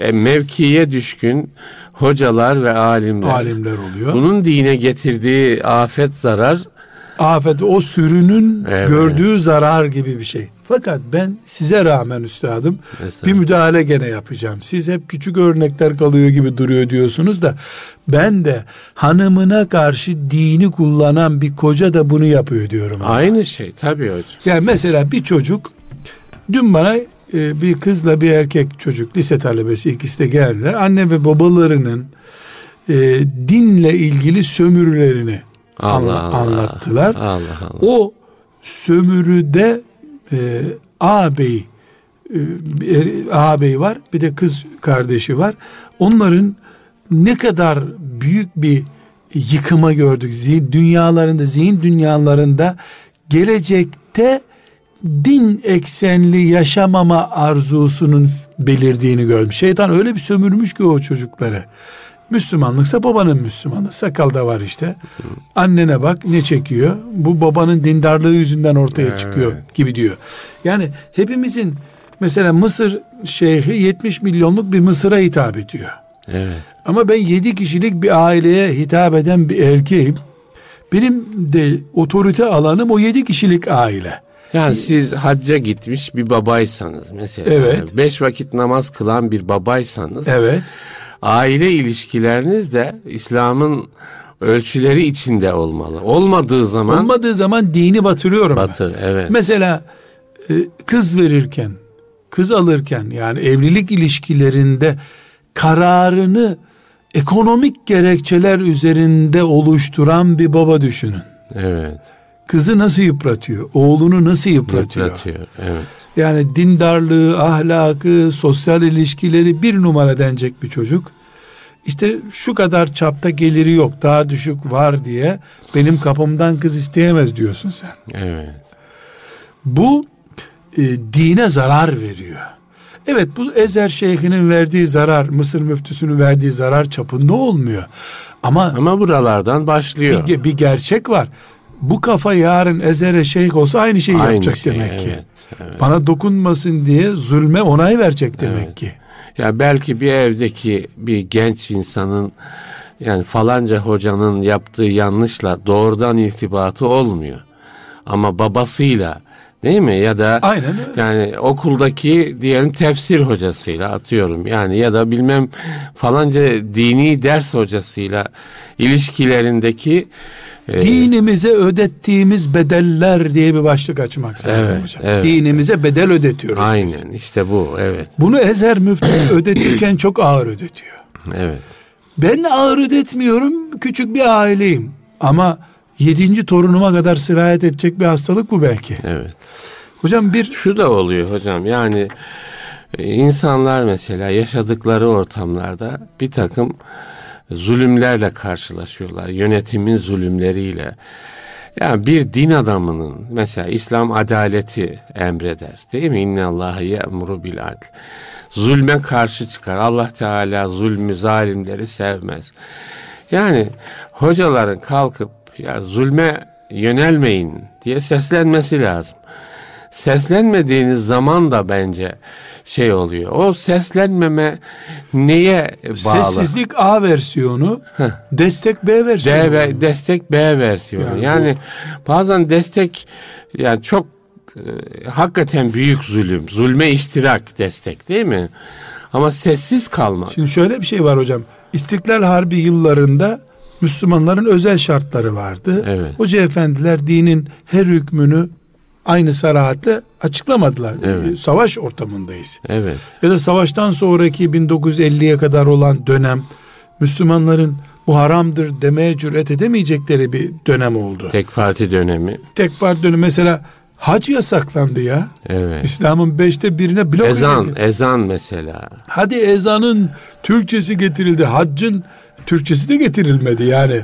E, mevkiye düşkün hocalar ve alimler. alimler oluyor. Bunun dine getirdiği afet zarar Afet o sürünün Evet. gördüğü zarar gibi bir şey. Fakat ben size rağmen üstadım bir müdahale gene yapacağım. Siz hep küçük örnekler kalıyor gibi duruyor diyorsunuz da ben de hanımına karşı dini kullanan bir koca da bunu yapıyor diyorum. aynı şey tabii hocam. Yani mesela bir çocuk dün bana e, bir kızla bir erkek çocuk lise talebesi ikisi de geldiler. Anne ve babalarının e, dinle ilgili sömürülerini anla- anlattılar. Allah Allah. O sömürüde e, ağabey e, er- ağabey var bir de kız kardeşi var. Onların ne kadar büyük bir yıkıma gördük. Zihin dünyalarında, zihin dünyalarında gelecekte din eksenli yaşamama arzusunun belirdiğini gördüm. Şeytan öyle bir sömürmüş ki o çocukları. Müslümanlıksa babanın Müslümanı. Sakal da var işte. Annene bak ne çekiyor. Bu babanın dindarlığı yüzünden ortaya Evet. çıkıyor gibi diyor. Yani hepimizin mesela Mısır şeyhi 70 milyonluk bir Mısır'a hitap ediyor. Evet. Ama ben 7 kişilik bir aileye hitap eden bir erkeğim. Benim de otorite alanım o 7 kişilik aile. Yani siz hacca gitmiş bir babaysanız mesela. Evet. Beş vakit namaz kılan bir babaysanız. Evet. Aile ilişkileriniz de İslam'ın ölçüleri içinde olmalı. Olmadığı zaman Olmadığı zaman dini batırıyorum ben. batı. Evet. Mesela e, kız verirken, kız alırken yani evlilik ilişkilerinde kararını ekonomik gerekçeler üzerinde oluşturan bir baba düşünün. Evet. Kızı nasıl yıpratıyor? Oğlunu nasıl yıpratıyor? Yıpratıyor. Evet. Yani dindarlığı, ahlakı, sosyal ilişkileri bir numara denecek bir çocuk. İşte şu kadar çapta geliri yok, daha düşük var diye benim kapımdan kız isteyemez diyorsun sen. Evet. Bu e, dine zarar veriyor. Evet bu Ezer Şeyh'inin verdiği zarar, Mısır müftüsünün verdiği zarar çapında olmuyor. Ama Ama buralardan başlıyor. bir, bir gerçek var. Bu kafa yarın Ezer'e şeyh olsa aynı şeyi Aynı yapacak şey, demek ki. evet, evet. Bana dokunmasın diye zulme onay verecek demek Evet. ki. Ya belki bir evdeki bir genç insanın yani falanca hocanın yaptığı yanlışla doğrudan irtibatı olmuyor. Ama babasıyla değil mi ya da Aynen öyle. yani okuldaki diyelim tefsir hocasıyla atıyorum yani ya da bilmem falanca dini ders hocasıyla ilişkilerindeki e, Dinimize ödettiğimiz bedeller diye bir başlık açmak lazım Evet, hocam. evet. Dinimize bedel ödetiyoruz biz. aynen işte bu evet Bunu Ezer müftüsü ödetirken çok ağır ödetiyor. evet Ben ağır ödetmiyorum. Küçük bir aileyim. Ama yedinci torunuma kadar sirayet edecek bir hastalık bu belki. evet Hocam bir Şu da oluyor hocam yani e, insanlar mesela yaşadıkları ortamlarda bir takım zulümlerle karşılaşıyorlar. Yönetimin zulümleriyle. Yani bir din adamının mesela İslam adaleti emreder değil mi? İnne Allah'ı ye'muru bil adl. Zulme karşı çıkar. Allah Teala zulmü zalimleri sevmez. Yani hocaların kalkıp ya zulme yönelmeyin diye seslenmesi lazım seslenmediğiniz zaman da bence şey oluyor. O seslenmeme neye bağlı? sessizlik A versiyonu, destek B versiyonu. D ve destek B versiyonu. Yani Yani, bazen destek yani çok e, hakikaten büyük zulüm. Zulme iştirak destek değil mi? Ama sessiz kalmak. Şimdi şöyle bir şey var hocam. İstiklal Harbi yıllarında Müslümanların özel şartları vardı. Evet. Hoca efendiler dinin her hükmünü aynı sarahatle açıklamadılar. Evet. Savaş ortamındayız. Evet. Ya da savaştan sonraki 1950'ye kadar olan dönem Müslümanların bu haramdır demeye cüret edemeyecekleri bir dönem oldu. Tek parti dönemi. Tek parti dönemi mesela Hac yasaklandı ya. Evet. İslam'ın beşte birine blok Ezan, edildi. ezan mesela. Hadi ezanın Türkçesi getirildi. Haccın Türkçesi de getirilmedi yani.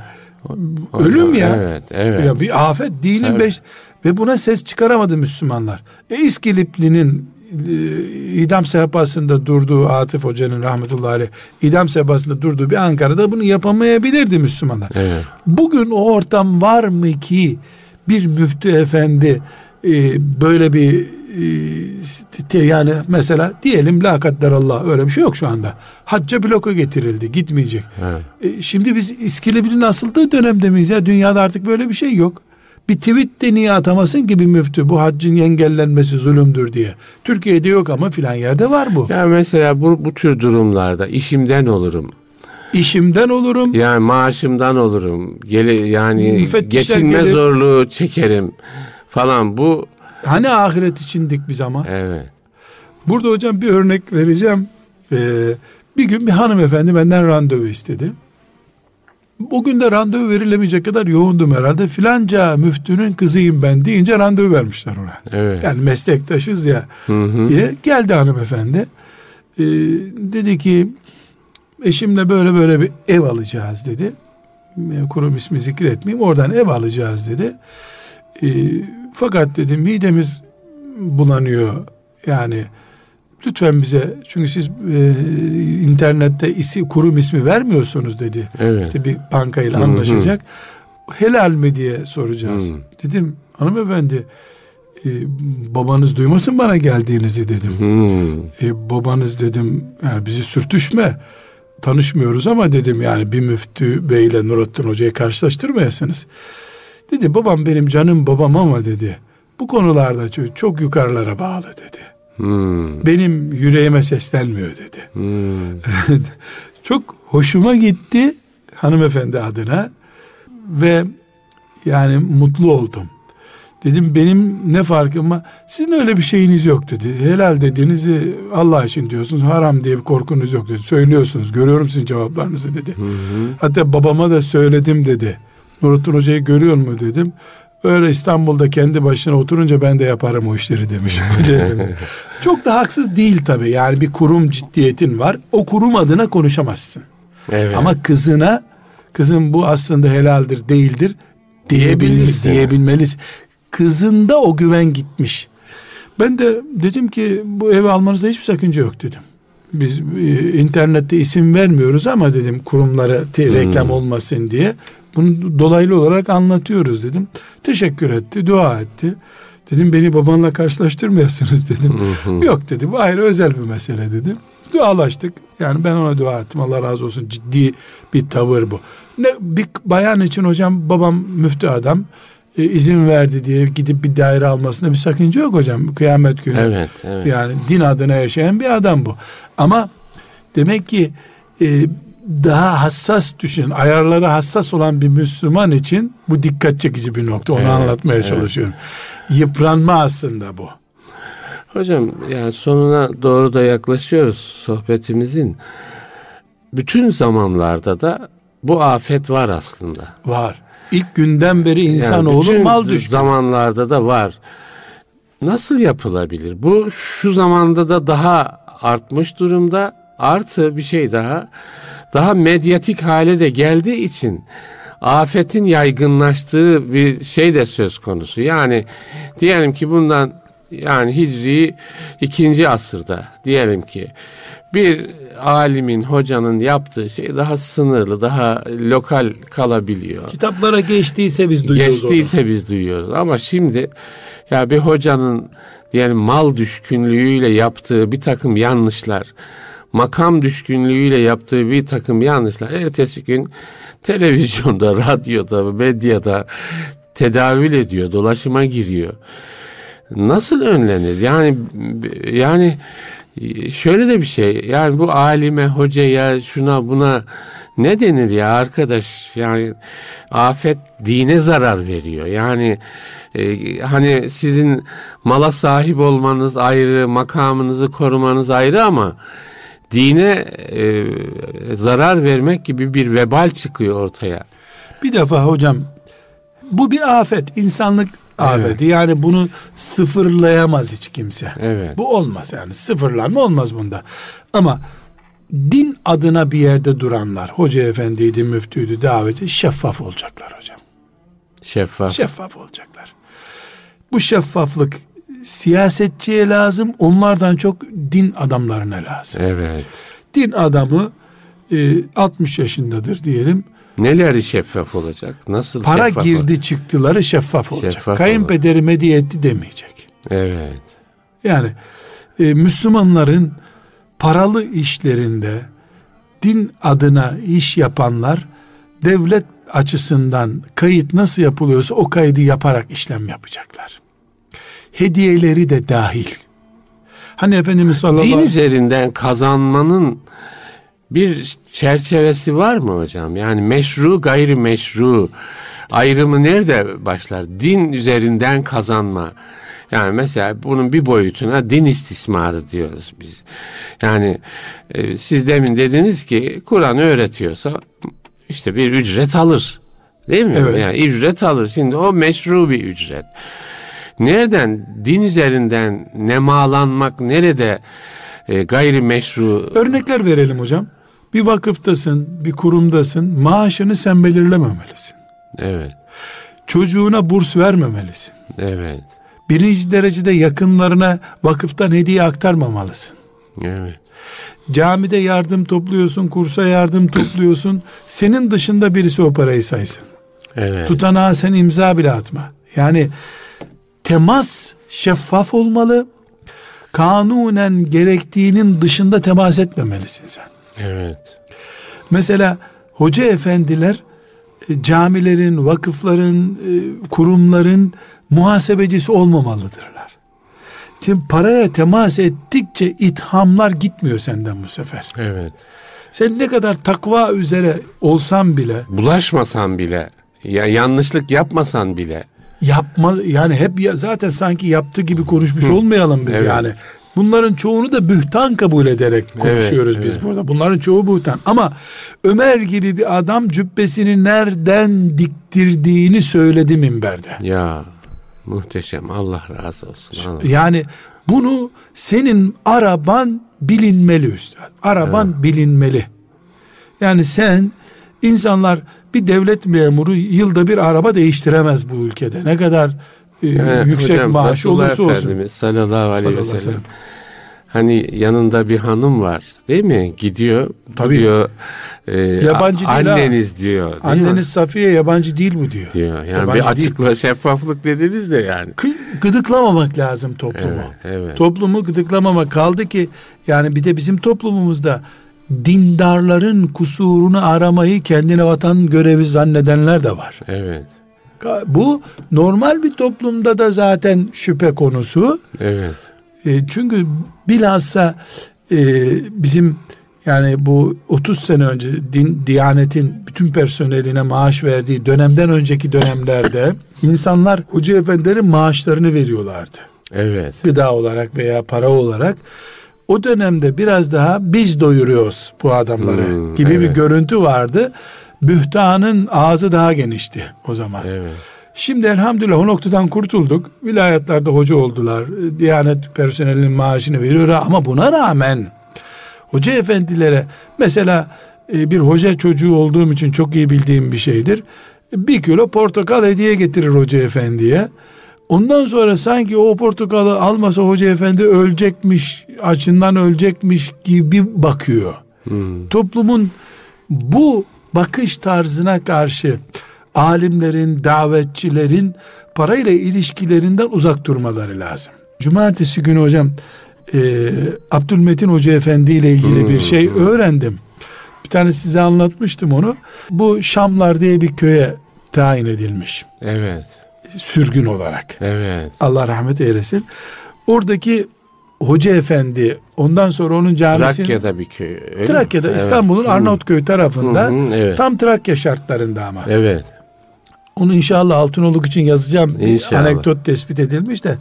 Ölüm ya. Evet, evet. Ya bir afet dinin Tabii. beş ve buna ses çıkaramadı Müslümanlar. E İskilipli'nin e, idam sehpasında durduğu Atif Hoca'nın rahmetullahi aleyh idam sehpasında durduğu bir Ankara'da bunu yapamayabilirdi Müslümanlar. Evet. Bugün o ortam var mı ki bir müftü efendi e, böyle bir e, yani mesela diyelim la Allah öyle bir şey yok şu anda. Hacca bloka getirildi gitmeyecek. Evet. E, şimdi biz İskilip'in asıldığı dönemde miyiz ya? Dünyada artık böyle bir şey yok. Bir tweet de niye atamasın ki bir müftü bu haccın engellenmesi zulümdür diye. Türkiye'de yok ama filan yerde var bu. Ya mesela bu, bu tür durumlarda işimden olurum. İşimden olurum. Yani maaşımdan olurum. Gele, yani geçinme gelir. zorluğu çekerim falan bu Hani ahiret içindik biz ama. evet. Burada hocam bir örnek vereceğim. Ee, bir gün bir hanımefendi benden randevu istedi. O gün de randevu verilemeyecek kadar yoğundum herhalde. Filanca müftünün kızıyım ben deyince randevu vermişler ona. Evet. Yani meslektaşız ya Hı hı. diye geldi hanımefendi. Ee, dedi ki eşimle böyle böyle bir ev alacağız dedi. E, Kurum ismi zikretmeyeyim oradan ev alacağız dedi. Ee, fakat dedi midemiz bulanıyor yani lütfen bize çünkü siz e, internette isi, kurum ismi vermiyorsunuz dedi. Evet. İşte bir bankayla Hı hı. anlaşacak. Helal mi diye soracağız. Hı. Dedim hanımefendi e, babanız duymasın bana geldiğinizi dedim. E, babanız dedim yani bizi sürtüşme tanışmıyoruz ama dedim yani bir müftü beyle Nurattin Hoca'yı karşılaştırmayasınız. Dedi babam benim canım babam ama dedi bu konularda çok, çok yukarılara bağlı dedi. Hmm. Benim yüreğime seslenmiyor dedi. Hmm. Çok hoşuma gitti hanımefendi adına ve yani mutlu oldum. Dedim benim ne farkım var? Sizin öyle bir şeyiniz yok dedi. Helal dediğinizi Allah için diyorsunuz. Haram diye bir korkunuz yok dedi. Söylüyorsunuz. Görüyorum sizin cevaplarınızı dedi. Hatta babama da söyledim dedi. Nurattin Hoca'yı görüyor mu dedim. Öyle İstanbul'da kendi başına oturunca ben de yaparım o işleri demiş. Çok da haksız değil tabii. Yani bir kurum ciddiyetin var. O kurum adına konuşamazsın. Evet. Ama kızına kızım bu aslında helaldir değildir diyebiliriz, Diyebilirsin. diyebilmelisin. Kızında o güven gitmiş. Ben de dedim ki bu evi almanızda hiçbir sakınca yok dedim. Biz e, internette isim vermiyoruz ama dedim kurumlara te- reklam olmasın diye. Bunu dolaylı olarak anlatıyoruz dedim. Teşekkür etti, dua etti. Dedim beni babanla karşılaştırmayasınız dedim. Yok dedi bu ayrı özel bir mesele dedim. Dualaştık. Yani ben ona dua ettim. Allah razı olsun. Ciddi bir tavır bu. Ne bir bayan için hocam babam müftü adam e, izin verdi diye gidip bir daire almasında bir sakınca yok hocam. Kıyamet günü. Evet, evet. Yani din adına yaşayan bir adam bu. Ama demek ki e, daha hassas düşün, ayarları hassas olan bir Müslüman için bu dikkat çekici bir nokta. Onu Evet, anlatmaya evet. çalışıyorum. Yıpranma aslında bu. Hocam yani sonuna doğru da yaklaşıyoruz sohbetimizin. Bütün zamanlarda da bu afet var aslında. Var. İlk günden beri Yani insanoğlu bütün mal düşkünü. zamanlarda da var. Nasıl yapılabilir? Bu şu zamanda da daha artmış durumda. Artı bir şey daha. Daha medyatik hale de geldiği için afetin yaygınlaştığı bir şey de söz konusu. Yani diyelim ki bundan yani Hicri ikinci asırda diyelim ki bir alimin, hocanın yaptığı şey daha sınırlı, daha lokal kalabiliyor. Kitaplara geçtiyse biz duyuyoruz Geçtiyse biz duyuyoruz ama şimdi ya bir hocanın diyelim mal düşkünlüğüyle yaptığı bir takım yanlışlar, makam düşkünlüğüyle yaptığı bir takım yanlışlar ertesi gün televizyonda, radyoda, medyada tedavül ediyor, dolaşıma giriyor. Nasıl önlenir? Yani yani şöyle de bir şey. Yani bu alime, hocaya, şuna buna ne denir ya arkadaş? Yani afet dine zarar veriyor. Yani e, hani sizin mala sahip olmanız ayrı, makamınızı korumanız ayrı ama dine e, zarar vermek gibi bir vebal çıkıyor ortaya. Bir defa hocam bu bir afet. İnsanlık afeti. Yani bunu sıfırlayamaz hiç kimse. Evet. Bu olmaz yani sıfırlanma olmaz bunda. Ama din adına bir yerde duranlar, hoca efendiydi, müftüydü, daveti şeffaf olacaklar hocam. Şeffaf. Şeffaf olacaklar. Bu şeffaflık siyasetçiye lazım, onlardan çok din adamlarına lazım. Evet. Din adamı e, 60 yaşındadır diyelim. Neleri şeffaf olacak? Nasıl Para şeffaf girdi olacak? çıktıları şeffaf olacak. Şeffaf Kayınpederim hediye etti demeyecek. Evet. Yani e, Müslümanların paralı işlerinde din adına iş yapanlar devlet açısından kayıt nasıl yapılıyorsa o kaydı yaparak işlem yapacaklar. Hediyeleri de dahil. Hani Efendimiz sallallahu Din aleyhi ve üzerinden kazanmanın bir çerçevesi var mı hocam? Yani meşru gayrimeşru ayrımı nerede başlar? Din üzerinden kazanma. Yani mesela bunun bir boyutuna din istismarı diyoruz biz. Yani e, siz demin dediniz ki Kur'an öğretiyorsa işte bir ücret alır. Değil mi? Evet. Yani ücret alır. Şimdi o meşru bir ücret. Nereden din üzerinden nemalanmak nerede e, gayrimeşru Örnekler verelim hocam. Bir vakıftasın, bir kurumdasın, maaşını sen belirlememelisin. Evet. Çocuğuna burs vermemelisin. Evet. Birinci derecede yakınlarına vakıftan hediye aktarmamalısın. Evet. Camide yardım topluyorsun, kursa yardım topluyorsun. Senin dışında birisi o parayı saysın. Evet. Tutanağa sen imza bile atma. Yani temas şeffaf olmalı. Kanunen gerektiğinin dışında temas etmemelisin sen. Evet. Mesela hoca efendiler e, camilerin, vakıfların, e, kurumların muhasebecisi olmamalıdırlar. Şimdi paraya temas ettikçe ithamlar gitmiyor senden bu sefer. Evet. Sen ne kadar takva üzere olsan bile Bulaşmasan bile ya yanlışlık yapmasan bile yapma yani hep ya, zaten sanki yaptığı gibi konuşmuş olmayalım biz Evet. yani. Bunların çoğunu da bühtan kabul ederek konuşuyoruz Evet, biz evet. burada. Bunların çoğu bühtan. Ama Ömer gibi bir adam cübbesini nereden diktirdiğini söyledi minberde. ya muhteşem Allah razı olsun. Allah. Yani bunu senin araban bilinmeli üstad. Araban bilinmeli. Yani sen insanlar bir devlet memuru yılda bir araba değiştiremez bu ülkede. Ne kadar e, Yani yüksek hocam, maaş Resulullah olursa olsun. Efendimiz sallallahu aleyhi Sallallahu ve aleyhi ve sellem. sellem. Hani yanında bir hanım var değil mi? Gidiyor Tabii. diyor. e, Yabancı değil ha. Anneniz diyor. değil mi? Anneniz Safiye yabancı değil bu diyor. diyor. Yani Yabancı bir değil. açıkla şeffaflık dediniz de yani. Kı- gıdıklamamak lazım toplumu. Evet, evet. Toplumu gıdıklamamak kaldı ki yani bir de bizim toplumumuzda dindarların kusurunu aramayı kendine vatan görevi zannedenler de var. Evet. Bu normal bir toplumda da zaten şüphe konusu. Evet. E, çünkü bilhassa e, bizim yani bu 30 sene önce din, Diyanet'in bütün personeline maaş verdiği dönemden önceki dönemlerde insanlar hoca efendilerin maaşlarını veriyorlardı. Evet. Gıda olarak veya para olarak. O dönemde biraz daha biz doyuruyoruz bu adamları Hmm, gibi bir evet. görüntü vardı. Bühtanın ağzı daha genişti o zaman. Evet. Şimdi elhamdülillah o noktadan kurtulduk. Vilayetlerde hoca oldular. Diyanet personelinin maaşını veriyor ama buna rağmen hoca efendilere mesela e, bir hoca çocuğu olduğum için çok iyi bildiğim bir şeydir. Bir kilo portakal hediye getirir hoca efendiye. Ondan sonra sanki o portakalı almasa hoca efendi ölecekmiş, açından ölecekmiş gibi bakıyor. Hmm. Toplumun bu bakış tarzına karşı alimlerin, davetçilerin parayla ilişkilerinden uzak durmaları lazım. Cumartesi günü hocam e, Abdülmetin Hoca Efendi ile ilgili bir şey öğrendim. Bir tane size anlatmıştım onu. Bu Şamlar diye bir köye tayin edilmiş. Evet. Sürgün olarak. Evet. Allah rahmet eylesin. Oradaki Hoca Efendi ondan sonra onun camisinin Trakya'da bir köy. Trakya'da Evet. İstanbul'un. Arnavutköy tarafında Hı hı, evet. tam Trakya şartlarında ama. Evet. Onu inşallah Altınoluk için yazacağım. Bir İnşallah. Anekdot tespit edilmiş de.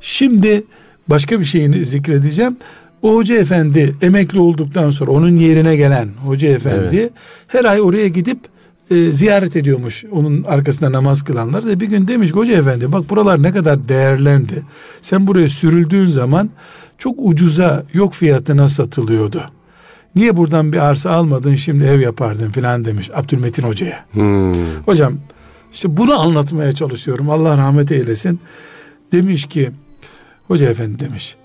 Şimdi başka bir şeyini zikredeceğim. O hoca efendi emekli olduktan sonra onun yerine gelen hoca efendi Evet. her ay oraya gidip e, ziyaret ediyormuş onun arkasında namaz kılanlar da bir gün demiş hoca efendi bak buralar ne kadar değerlendi. Sen buraya sürüldüğün zaman çok ucuza yok fiyatına satılıyordu. Niye buradan bir arsa almadın şimdi ev yapardın filan demiş Abdülmetin Hoca'ya. Hmm. Hocam işte bunu anlatmaya çalışıyorum Allah rahmet eylesin. Demiş ki hoca efendi demiş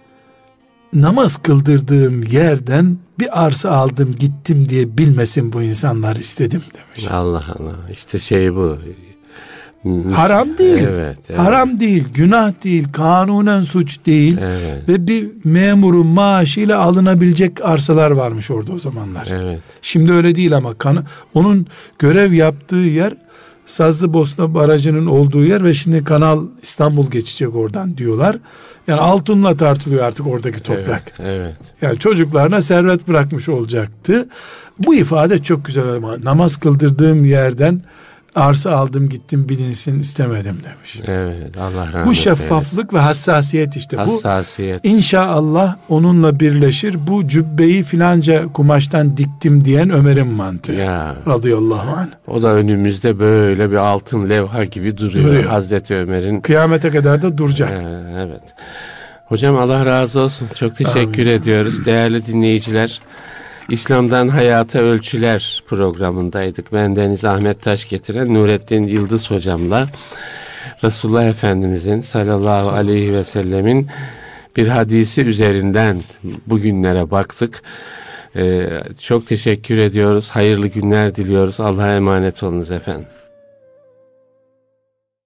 namaz kıldırdığım yerden bir arsa aldım gittim diye bilmesin bu insanlar istedim demiş. Allah Allah. İşte şey bu. Haram değil. Evet, evet. Haram değil, günah değil, kanunen suç değil. Evet. Ve bir memurun maaşıyla alınabilecek arsalar varmış orada o zamanlar. Evet. Şimdi öyle değil ama kan onun görev yaptığı yer Sazlı Bosna Barajı'nın olduğu yer ve şimdi Kanal İstanbul geçecek oradan diyorlar. Yani altınla tartılıyor artık oradaki toprak. Evet. evet. Yani çocuklarına servet bırakmış olacaktı. Bu ifade çok güzel ama namaz kıldırdığım yerden arsa aldım gittim bilinsin istemedim demiş. Evet. Allah rahmet Bu şeffaflık ve hassasiyet işte. eylesin. Bu Hassasiyet. İnşallah onunla birleşir. Bu cübbeyi filanca kumaştan diktim diyen Ömer'in mantığı. Ya. Radıyallahu anh. O da önümüzde böyle bir altın levha gibi duruyor. Duruyor. Hazreti Ömer'in. Kıyamete kadar da duracak. Ee, evet. Hocam Allah razı olsun. Çok teşekkür ediyoruz. Değerli dinleyiciler. İslam'dan Hayata Ölçüler programındaydık. Ben Deniz Ahmet Taş getiren Nurettin Yıldız hocamla Resulullah Efendimizin sallallahu aleyhi ve sellemin bir hadisi üzerinden bugünlere baktık. Ee, çok teşekkür ediyoruz. Hayırlı günler diliyoruz. Allah'a emanet olunuz efendim.